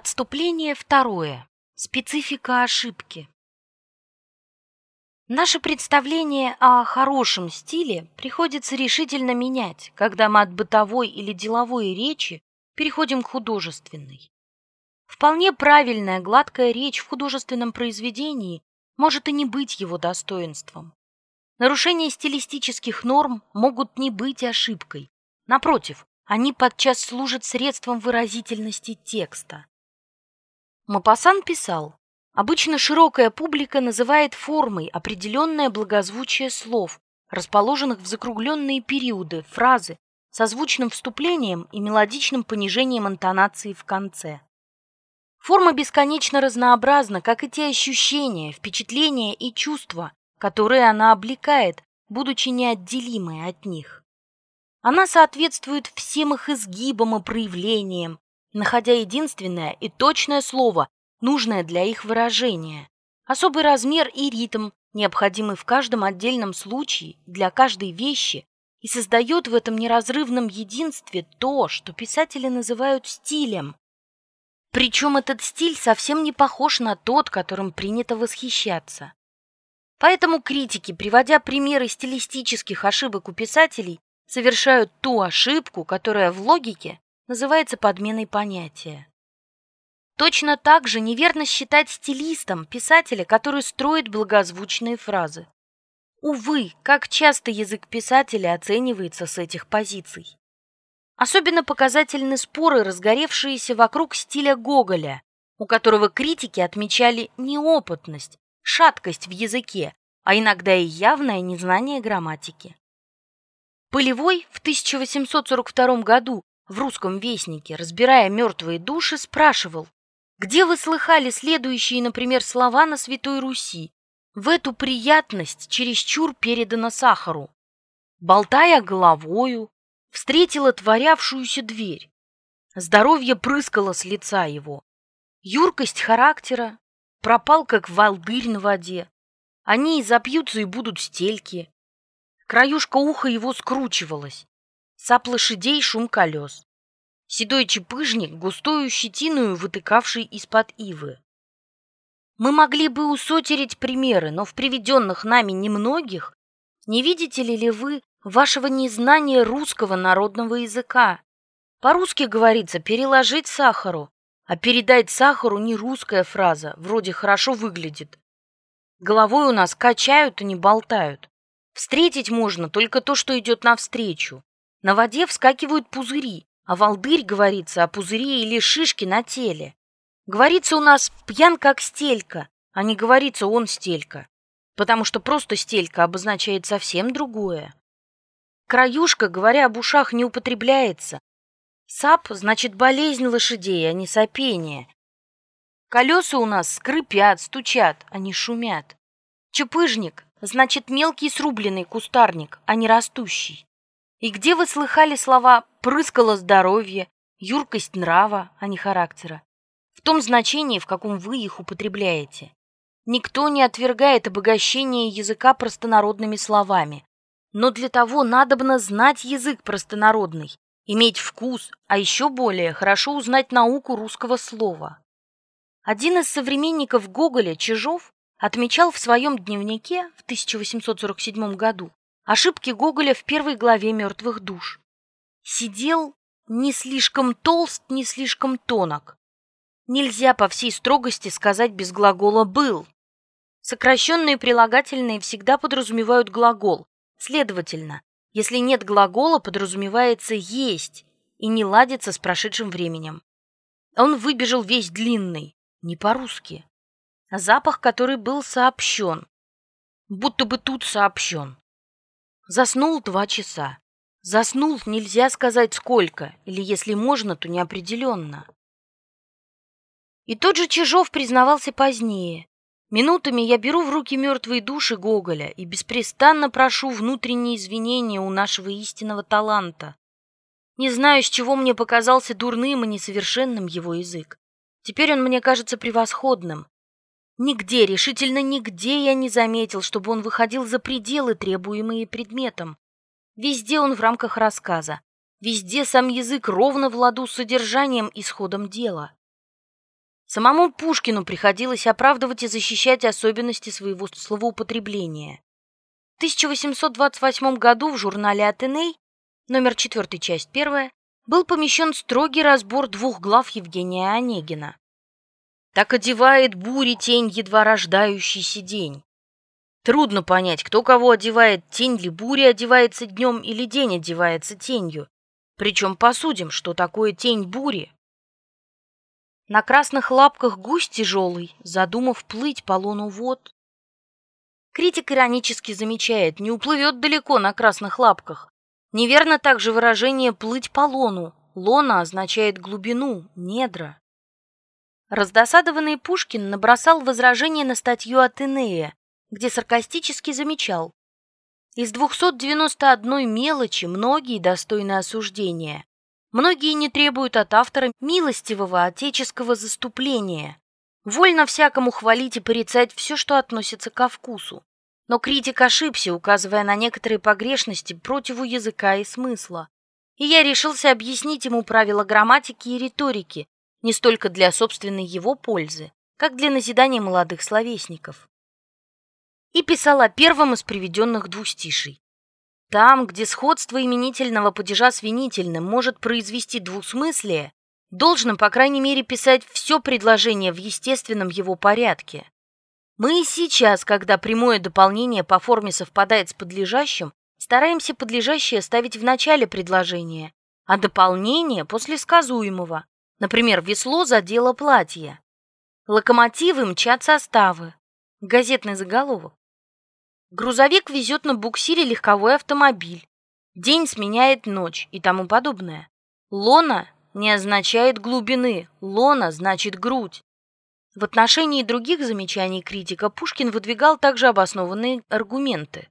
Отступление второе. Специфика ошибки. Наше представление о хорошем стиле приходится решительно менять, когда мы от бытовой или деловой речи переходим к художественной. Вполне правильная гладкая речь в художественном произведении может и не быть его достоинством. Нарушения стилистических норм могут не быть ошибкой. Напротив, они подчас служат средством выразительности текста. Мапасан писал, обычно широкая публика называет формой определенное благозвучие слов, расположенных в закругленные периоды, фразы, созвучным вступлением и мелодичным понижением интонации в конце. Форма бесконечно разнообразна, как и те ощущения, впечатления и чувства, которые она облекает, будучи неотделимой от них. Она соответствует всем их изгибам и проявлениям, находя единственное и точное слово, нужное для их выражения, особый размер и ритм, необходимый в каждом отдельном случае для каждой вещи, и создает в этом неразрывном единстве то, что писатели называют стилем. Причем этот стиль совсем не похож на тот, которым принято восхищаться. Поэтому критики, приводя примеры стилистических ошибок у писателей, совершают ту ошибку, которая в логике называется подменой понятия. Точно так же неверно считать стилистом писателя, который строит благозвучные фразы. Увы, как часто язык писателя оценивается с этих позиций. Особенно показательны споры, разгоревшиеся вокруг стиля Гоголя, у которого критики отмечали неопытность, шаткость в языке, а иногда и явное незнание грамматики. Полевой в 1842 году в «Русском вестнике», разбирая мертвые души, спрашивал, где вы слыхали следующие, например, слова на Святой Руси? В эту приятность чересчур передана сахару. Болтая головою, встретила творявшуюся дверь. Здоровье прыскало с лица его. Юркость характера пропал, как волдырь на воде. Они и запьются, и будут стельки. Краюшка уха его скручивалась. Сап лошадей, шум колес седой чепыжник, густую щетиную, вытыкавший из-под ивы. Мы могли бы усотерить примеры, но в приведенных нами немногих не видите ли, ли вы вашего незнания русского народного языка? По-русски говорится «переложить сахару», а передать сахару не русская фраза, вроде хорошо выглядит. Головой у нас качают и не болтают. Встретить можно только то, что идет навстречу. На воде вскакивают пузыри, а волдырь говорится о пузыре или шишке на теле. Говорится у нас пьян как стелька, а не говорится он стелька, потому что просто стелька обозначает совсем другое. Краюшка, говоря об ушах, не употребляется. Сап значит болезнь лошадей, а не сопение. Колеса у нас скрипят, стучат, а не шумят. Чепыжник значит мелкий срубленный кустарник, а не растущий. И где вы слыхали слова «прыскало здоровье», «юркость нрава», а не характера? В том значении, в каком вы их употребляете. Никто не отвергает обогащение языка простонародными словами. Но для того надобно знать язык простонародный, иметь вкус, а еще более хорошо узнать науку русского слова. Один из современников Гоголя, Чижов, отмечал в своем дневнике в 1847 году, Ошибки Гоголя в первой главе «Мертвых душ». Сидел не слишком толст, не слишком тонок. Нельзя по всей строгости сказать без глагола «был». Сокращенные прилагательные всегда подразумевают глагол. Следовательно, если нет глагола, подразумевается «есть» и не ладится с прошедшим временем. Он выбежал весь длинный, не по-русски. Запах, который был сообщен. Будто бы тут сообщен. Заснул два часа. Заснул нельзя сказать сколько, или если можно, то неопределенно. И тот же Чижов признавался позднее. Минутами я беру в руки мертвые души Гоголя и беспрестанно прошу внутренние извинения у нашего истинного таланта. Не знаю, с чего мне показался дурным и несовершенным его язык. Теперь он мне кажется превосходным, Нигде, решительно нигде я не заметил, чтобы он выходил за пределы, требуемые предметом. Везде он в рамках рассказа. Везде сам язык ровно в ладу с содержанием и сходом дела. Самому Пушкину приходилось оправдывать и защищать особенности своего словоупотребления. В 1828 году в журнале «Атеней», номер 4, часть 1, был помещен строгий разбор двух глав Евгения Онегина. «Так одевает бури тень едва рождающийся день». Трудно понять, кто кого одевает, тень ли бури одевается днем или день одевается тенью. Причем посудим, что такое тень бури. На красных лапках гусь тяжелый, задумав плыть по луну вод. Критик иронически замечает, не уплывет далеко на красных лапках. Неверно также выражение «плыть по лону». Лона означает глубину, недра. Раздосадованный Пушкин набросал возражение на статью Атенея, где саркастически замечал. Из 291 мелочи многие достойны осуждения. Многие не требуют от автора милостивого отеческого заступления. Вольно всякому хвалить и порицать все, что относится ко вкусу. Но критик ошибся, указывая на некоторые погрешности противу языка и смысла. И я решился объяснить ему правила грамматики и риторики, не столько для собственной его пользы, как для назидания молодых словесников. И писал о первом из приведенных двустиший. Там, где сходство именительного падежа с винительным может произвести двусмыслие, должно, по крайней мере, писать все предложение в естественном его порядке. Мы и сейчас, когда прямое дополнение по форме совпадает с подлежащим, стараемся подлежащее ставить в начале предложения, а дополнение после сказуемого. Например, весло задело платье. Локомотивы мчат составы. Газетный заголовок. Грузовик везет на буксире легковой автомобиль. День сменяет ночь и тому подобное. Лона не означает глубины, лона значит грудь. В отношении других замечаний критика Пушкин выдвигал также обоснованные аргументы.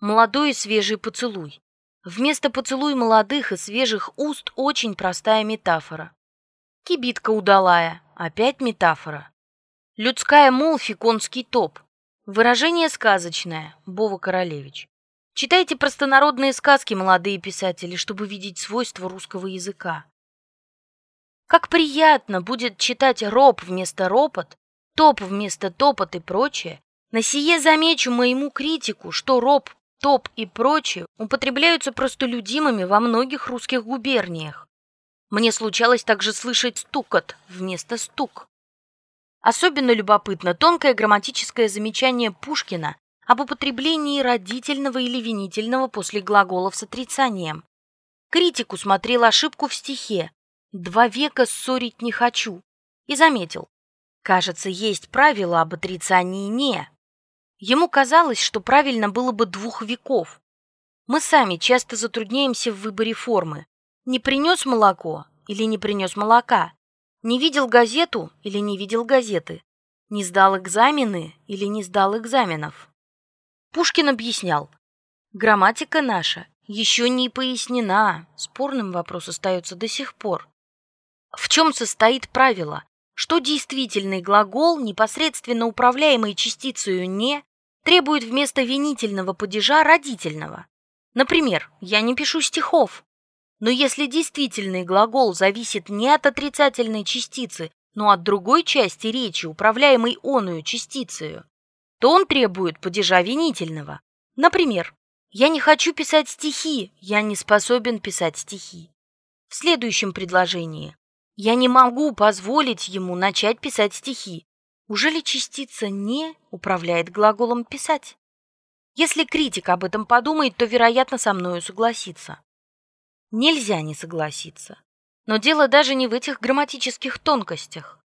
Молодой и свежий поцелуй. Вместо поцелуй молодых и свежих уст очень простая метафора. Кибитка удалая, опять метафора. Людская молфи, конский топ. Выражение сказочное, Бова Королевич. Читайте простонародные сказки, молодые писатели, чтобы видеть свойства русского языка. Как приятно будет читать роб вместо ропот, топ вместо топот и прочее. На сие замечу моему критику, что роб, топ и прочее употребляются простолюдимыми во многих русских губерниях. Мне случалось также слышать стукот вместо стук. Особенно любопытно тонкое грамматическое замечание Пушкина об употреблении родительного или винительного после глаголов с отрицанием. Критику смотрел ошибку в стихе «Два века ссорить не хочу» и заметил «Кажется, есть правило об отрицании «не». Ему казалось, что правильно было бы двух веков. Мы сами часто затрудняемся в выборе формы. Не принес молоко или не принес молока. Не видел газету или не видел газеты? Не сдал экзамены или не сдал экзаменов? Пушкин объяснял. Грамматика наша еще не пояснена, спорным вопрос остается до сих пор. В чем состоит правило? Что действительный глагол, непосредственно управляемый частицей «не», требует вместо винительного падежа родительного? Например, я не пишу стихов, но если действительный глагол зависит не от отрицательной частицы, но от другой части речи, управляемой оную частицей, то он требует падежа винительного. Например, «Я не хочу писать стихи, я не способен писать стихи». В следующем предложении «Я не могу позволить ему начать писать стихи». Уже ли частица «не» управляет глаголом «писать»? Если критик об этом подумает, то, вероятно, со мною согласится. Нельзя не согласиться. Но дело даже не в этих грамматических тонкостях.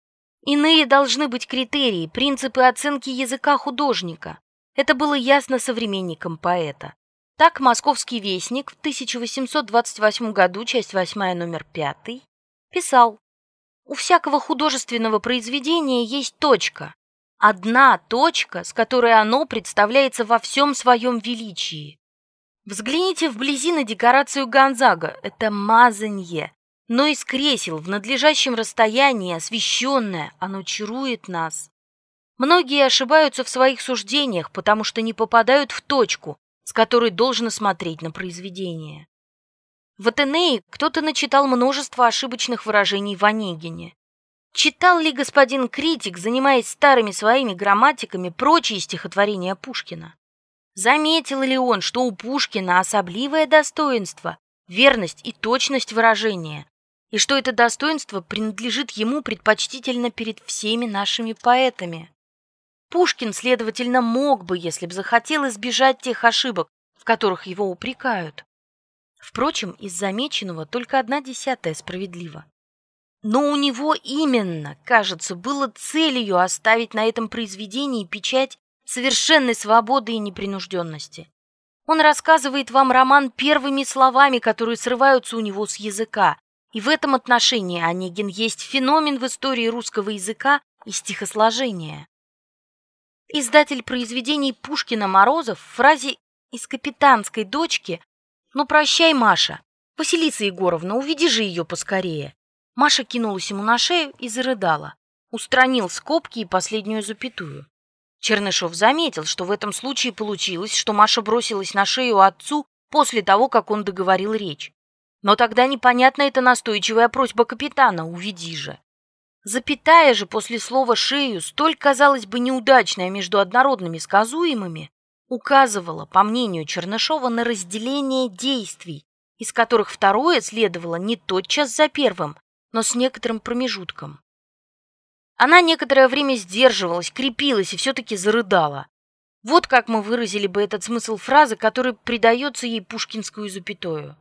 Иные должны быть критерии, принципы оценки языка художника. Это было ясно современникам поэта. Так «Московский вестник» в 1828 году, часть 8, номер 5, писал «У всякого художественного произведения есть точка. Одна точка, с которой оно представляется во всем своем величии. Взгляните вблизи на декорацию Гонзага. Это мазанье. Но из кресел в надлежащем расстоянии, освещенное, оно чарует нас. Многие ошибаются в своих суждениях, потому что не попадают в точку, с которой должно смотреть на произведение. В Атенее кто-то начитал множество ошибочных выражений в Онегине. Читал ли господин критик, занимаясь старыми своими грамматиками, прочие стихотворения Пушкина? Заметил ли он, что у Пушкина особливое достоинство, верность и точность выражения, и что это достоинство принадлежит ему предпочтительно перед всеми нашими поэтами? Пушкин, следовательно, мог бы, если бы захотел, избежать тех ошибок, в которых его упрекают. Впрочем, из замеченного только одна десятая справедлива. Но у него именно, кажется, было целью оставить на этом произведении печать совершенной свободы и непринужденности. Он рассказывает вам роман первыми словами, которые срываются у него с языка, и в этом отношении Онегин есть феномен в истории русского языка и стихосложения. Издатель произведений Пушкина Морозов в фразе «из капитанской дочки» «Ну, прощай, Маша! Василиса Егоровна, уведи же ее поскорее!» Маша кинулась ему на шею и зарыдала. Устранил скобки и последнюю запятую. Чернышов заметил, что в этом случае получилось, что Маша бросилась на шею отцу после того, как он договорил речь. Но тогда непонятна эта настойчивая просьба капитана «уведи же». Запятая же после слова «шею», столь, казалось бы, неудачная между однородными сказуемыми, указывала, по мнению Чернышова, на разделение действий, из которых второе следовало не тотчас за первым, но с некоторым промежутком. Она некоторое время сдерживалась, крепилась и все-таки зарыдала. Вот как мы выразили бы этот смысл фразы, который придается ей пушкинскую запятую.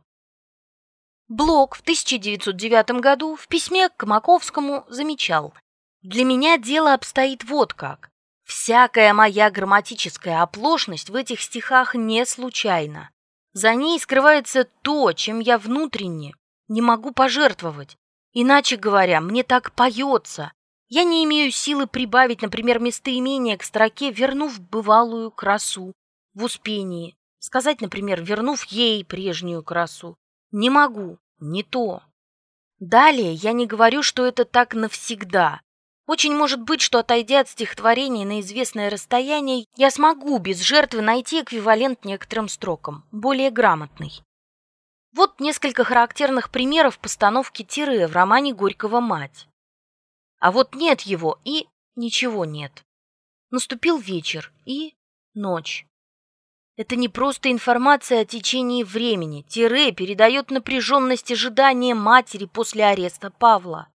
Блок в 1909 году в письме к Маковскому замечал «Для меня дело обстоит вот как. Всякая моя грамматическая оплошность в этих стихах не случайна. За ней скрывается то, чем я внутренне не могу пожертвовать. Иначе говоря, мне так поется, я не имею силы прибавить, например, местоимение к строке, вернув бывалую красу в успении. Сказать, например, вернув ей прежнюю красу. Не могу, не то. Далее я не говорю, что это так навсегда. Очень может быть, что, отойдя от стихотворения на известное расстояние, я смогу без жертвы найти эквивалент некоторым строкам, более грамотный. Вот несколько характерных примеров постановки тире в романе Горького «Мать». А вот нет его, и ничего нет. Наступил вечер и ночь. Это не просто информация о течении времени. Тире передает напряженность ожидания матери после ареста Павла.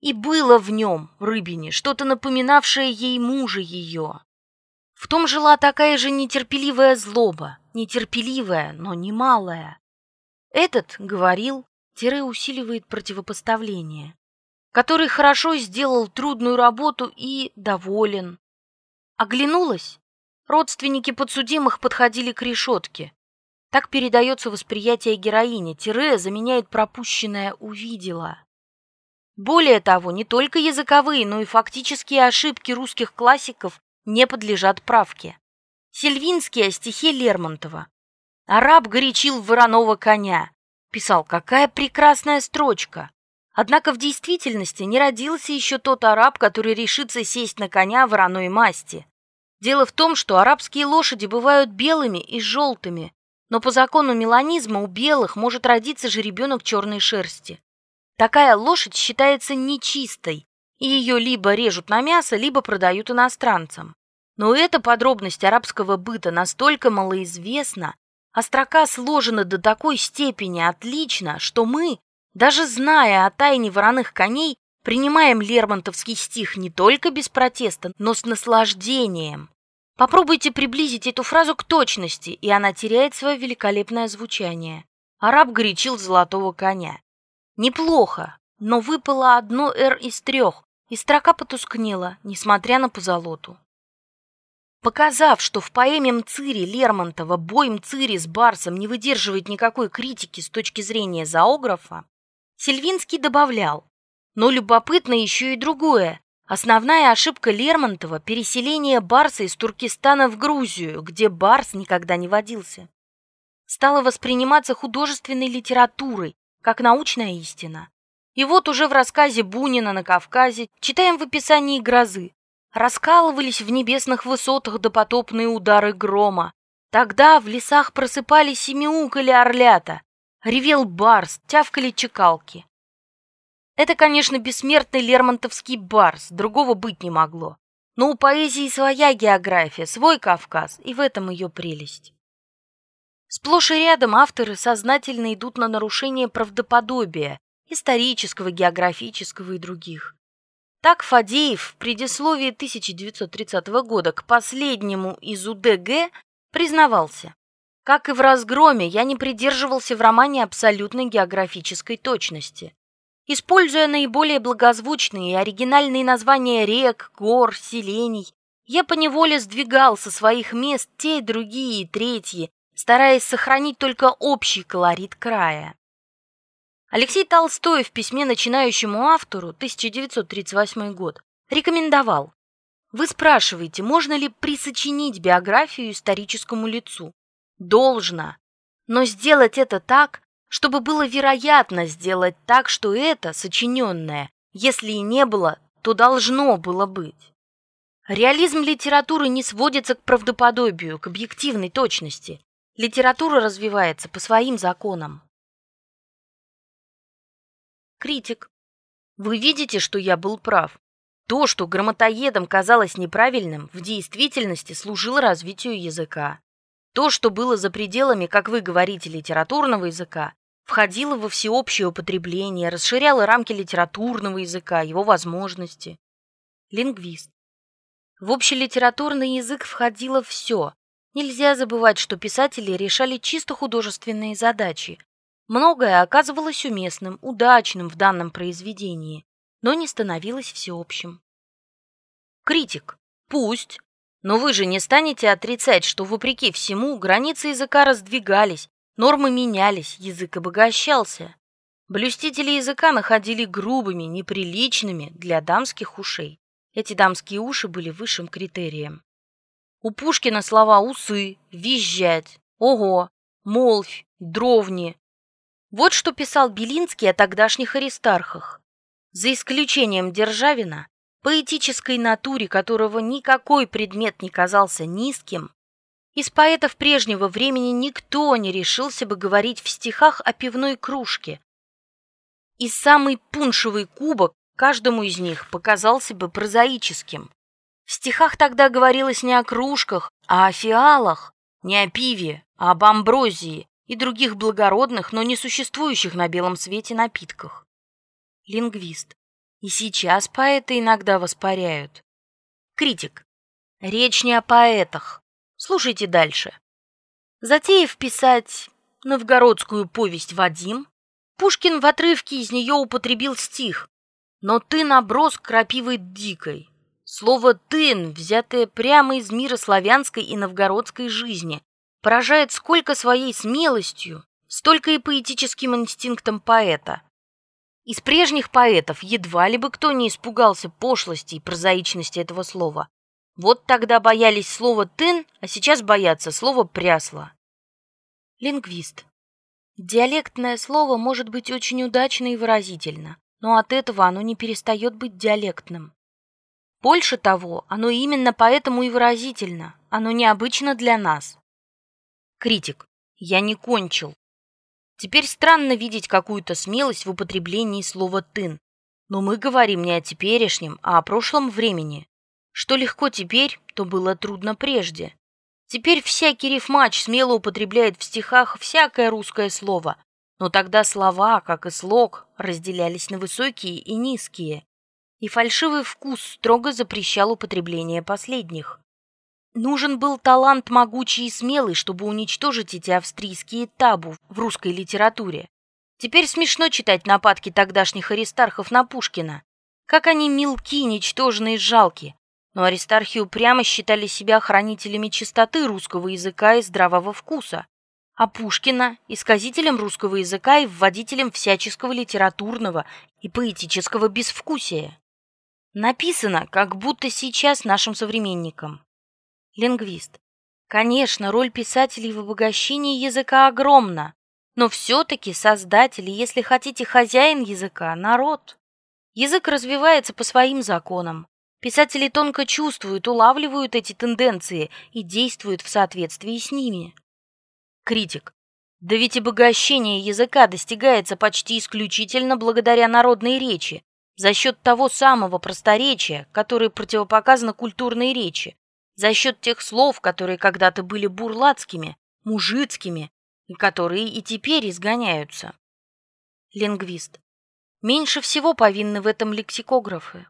И было в нем, Рыбине, что-то напоминавшее ей мужа ее. В том жила такая же нетерпеливая злоба, нетерпеливая, но немалая. Этот говорил, тире усиливает противопоставление который хорошо сделал трудную работу и доволен. Оглянулась. Родственники подсудимых подходили к решетке. Так передается восприятие героини. Тире заменяет пропущенное «увидела». Более того, не только языковые, но и фактические ошибки русских классиков не подлежат правке. Сельвинский о стихе Лермонтова. «Араб горячил вороного коня». Писал, какая прекрасная строчка. Однако в действительности не родился еще тот араб, который решится сесть на коня вороной масти. Дело в том, что арабские лошади бывают белыми и желтыми, но по закону меланизма у белых может родиться же ребенок черной шерсти. Такая лошадь считается нечистой, и ее либо режут на мясо, либо продают иностранцам. Но эта подробность арабского быта настолько малоизвестна, а строка сложена до такой степени отлично, что мы, даже зная о тайне вороных коней, принимаем Лермонтовский стих не только без протеста, но с наслаждением. Попробуйте приблизить эту фразу к точности, и она теряет свое великолепное звучание. Араб горячил золотого коня. Неплохо, но выпало одно «р» из трех, и строка потускнела, несмотря на позолоту. Показав, что в поэме Мцири Лермонтова бой Мцири с Барсом не выдерживает никакой критики с точки зрения зоографа, Сильвинский добавлял, но любопытно еще и другое. Основная ошибка Лермонтова – переселение Барса из Туркестана в Грузию, где Барс никогда не водился. Стало восприниматься художественной литературой, как научная истина. И вот уже в рассказе Бунина на Кавказе читаем в описании грозы. Раскалывались в небесных высотах допотопные удары грома. Тогда в лесах просыпались и мяукали орлята, Ревел барс, тявкали чекалки. Это, конечно, бессмертный лермонтовский барс, другого быть не могло. Но у поэзии своя география, свой Кавказ, и в этом ее прелесть. Сплошь и рядом авторы сознательно идут на нарушение правдоподобия, исторического, географического и других. Так Фадеев в предисловии 1930 года к последнему из УДГ признавался. Как и в «Разгроме», я не придерживался в романе абсолютной географической точности. Используя наиболее благозвучные и оригинальные названия рек, гор, селений, я поневоле сдвигал со своих мест те, другие и третьи, стараясь сохранить только общий колорит края. Алексей Толстой в письме начинающему автору 1938 год рекомендовал Вы спрашиваете, можно ли присочинить биографию историческому лицу? Должно. Но сделать это так, чтобы было вероятно сделать так, что это сочиненное, если и не было, то должно было быть. Реализм литературы не сводится к правдоподобию, к объективной точности. Литература развивается по своим законам. Критик. Вы видите, что я был прав. То, что грамотоедам казалось неправильным, в действительности служило развитию языка. То, что было за пределами, как вы говорите, литературного языка, входила во всеобщее употребление, расширяла рамки литературного языка, его возможности. Лингвист. В общелитературный язык входило все. Нельзя забывать, что писатели решали чисто художественные задачи. Многое оказывалось уместным, удачным в данном произведении, но не становилось всеобщим. Критик. Пусть. Но вы же не станете отрицать, что вопреки всему границы языка раздвигались, Нормы менялись, язык обогащался. Блюстители языка находили грубыми, неприличными для дамских ушей. Эти дамские уши были высшим критерием. У Пушкина слова «усы», «визжать», «ого», «молвь», «дровни». Вот что писал Белинский о тогдашних аристархах. За исключением Державина, поэтической натуре которого никакой предмет не казался низким, из поэтов прежнего времени никто не решился бы говорить в стихах о пивной кружке. И самый пуншевый кубок каждому из них показался бы прозаическим. В стихах тогда говорилось не о кружках, а о фиалах, не о пиве, а об амброзии и других благородных, но не существующих на белом свете напитках. Лингвист. И сейчас поэты иногда воспаряют. Критик. Речь не о поэтах, Слушайте дальше. Затеяв писать новгородскую повесть «Вадим», Пушкин в отрывке из нее употребил стих «Но ты наброс крапивой дикой». Слово «тын», взятое прямо из мира славянской и новгородской жизни, поражает сколько своей смелостью, столько и поэтическим инстинктом поэта. Из прежних поэтов едва ли бы кто не испугался пошлости и прозаичности этого слова. Вот тогда боялись слова «тын», а сейчас боятся слова «прясло». Лингвист. Диалектное слово может быть очень удачно и выразительно, но от этого оно не перестает быть диалектным. Больше того, оно именно поэтому и выразительно, оно необычно для нас. Критик. Я не кончил. Теперь странно видеть какую-то смелость в употреблении слова «тын», но мы говорим не о теперешнем, а о прошлом времени. Что легко теперь, то было трудно прежде. Теперь всякий рифмач смело употребляет в стихах всякое русское слово, но тогда слова, как и слог, разделялись на высокие и низкие, и фальшивый вкус строго запрещал употребление последних. Нужен был талант могучий и смелый, чтобы уничтожить эти австрийские табу в русской литературе. Теперь смешно читать нападки тогдашних аристархов на Пушкина. Как они мелки, ничтожны и жалки, но аристархи упрямо считали себя хранителями чистоты русского языка и здравого вкуса, а Пушкина – исказителем русского языка и вводителем всяческого литературного и поэтического безвкусия. Написано, как будто сейчас нашим современникам. Лингвист. Конечно, роль писателей в обогащении языка огромна, но все-таки создатель, если хотите, хозяин языка – народ. Язык развивается по своим законам, Писатели тонко чувствуют, улавливают эти тенденции и действуют в соответствии с ними. Критик. Да ведь обогащение языка достигается почти исключительно благодаря народной речи, за счет того самого просторечия, которое противопоказано культурной речи, за счет тех слов, которые когда-то были бурлацкими, мужицкими, и которые и теперь изгоняются. Лингвист. Меньше всего повинны в этом лексикографы.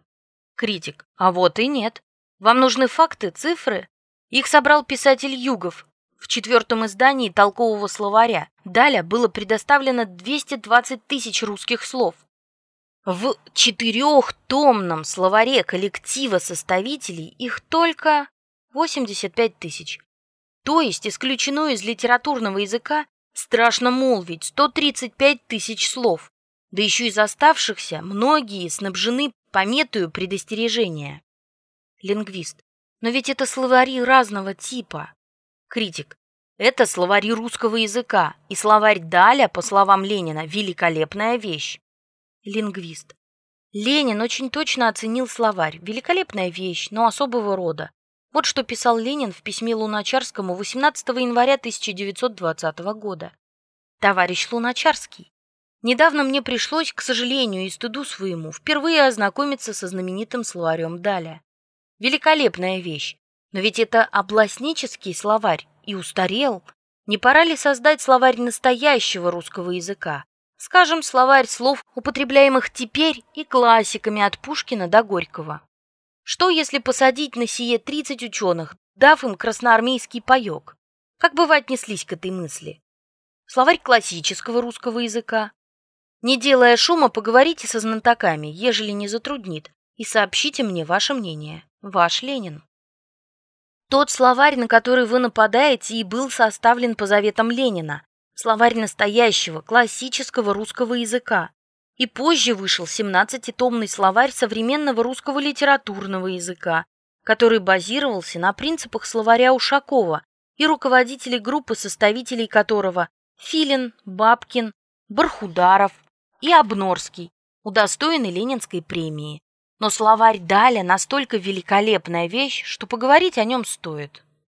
Критик. А вот и нет. Вам нужны факты, цифры? Их собрал писатель Югов. В четвертом издании толкового словаря Даля было предоставлено 220 тысяч русских слов. В четырехтомном словаре коллектива составителей их только 85 тысяч. То есть исключено из литературного языка, страшно молвить, 135 тысяч слов. Да еще из оставшихся многие снабжены пометую предостережения. Лингвист. Но ведь это словари разного типа. Критик. Это словари русского языка, и словарь Даля, по словам Ленина, великолепная вещь. Лингвист. Ленин очень точно оценил словарь. Великолепная вещь, но особого рода. Вот что писал Ленин в письме Луначарскому 18 января 1920 года. Товарищ Луначарский, недавно мне пришлось, к сожалению и стыду своему, впервые ознакомиться со знаменитым словарем Даля. Великолепная вещь, но ведь это областнический словарь и устарел. Не пора ли создать словарь настоящего русского языка? Скажем, словарь слов, употребляемых теперь и классиками от Пушкина до Горького. Что, если посадить на сие 30 ученых, дав им красноармейский паек? Как бы вы отнеслись к этой мысли? Словарь классического русского языка. Не делая шума, поговорите со знатоками, ежели не затруднит, и сообщите мне ваше мнение. Ваш Ленин. Тот словарь, на который вы нападаете, и был составлен по заветам Ленина. Словарь настоящего, классического русского языка и позже вышел 17-томный словарь современного русского литературного языка, который базировался на принципах словаря Ушакова и руководителей группы составителей которого Филин, Бабкин, Бархударов и Обнорский, удостоены Ленинской премии. Но словарь Даля настолько великолепная вещь, что поговорить о нем стоит.